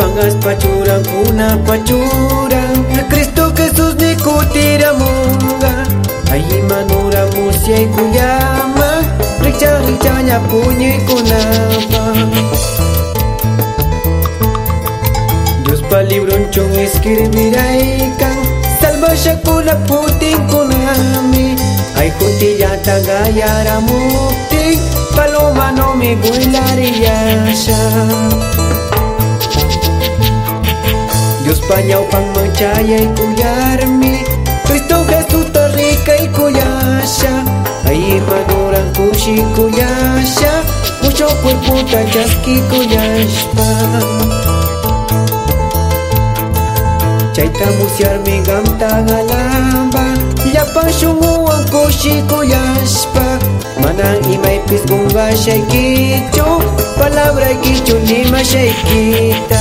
pangas pachurang una pachurang a Cristo Jesús ni kutiramunga ay manura musiay kuyama rikcha rikcha nya puñi kunapa Dios pa libro chong escribirai kan salva shakuna putin kunami ay kutilla tagayara mukti paloma no me guilaría ya pañao pan manchaya y cuyarmi Cristo Jesús ta rica y cuyasha. Ahí maduran kushi kuyasha Mucho cuerpo ta chasqui kuyashpa Chaita musiarmi gamta galamba. Llapan shunguwan kushi kuyashpa Mana imaypis bunga shaykichu Palabra kichu nima shaykita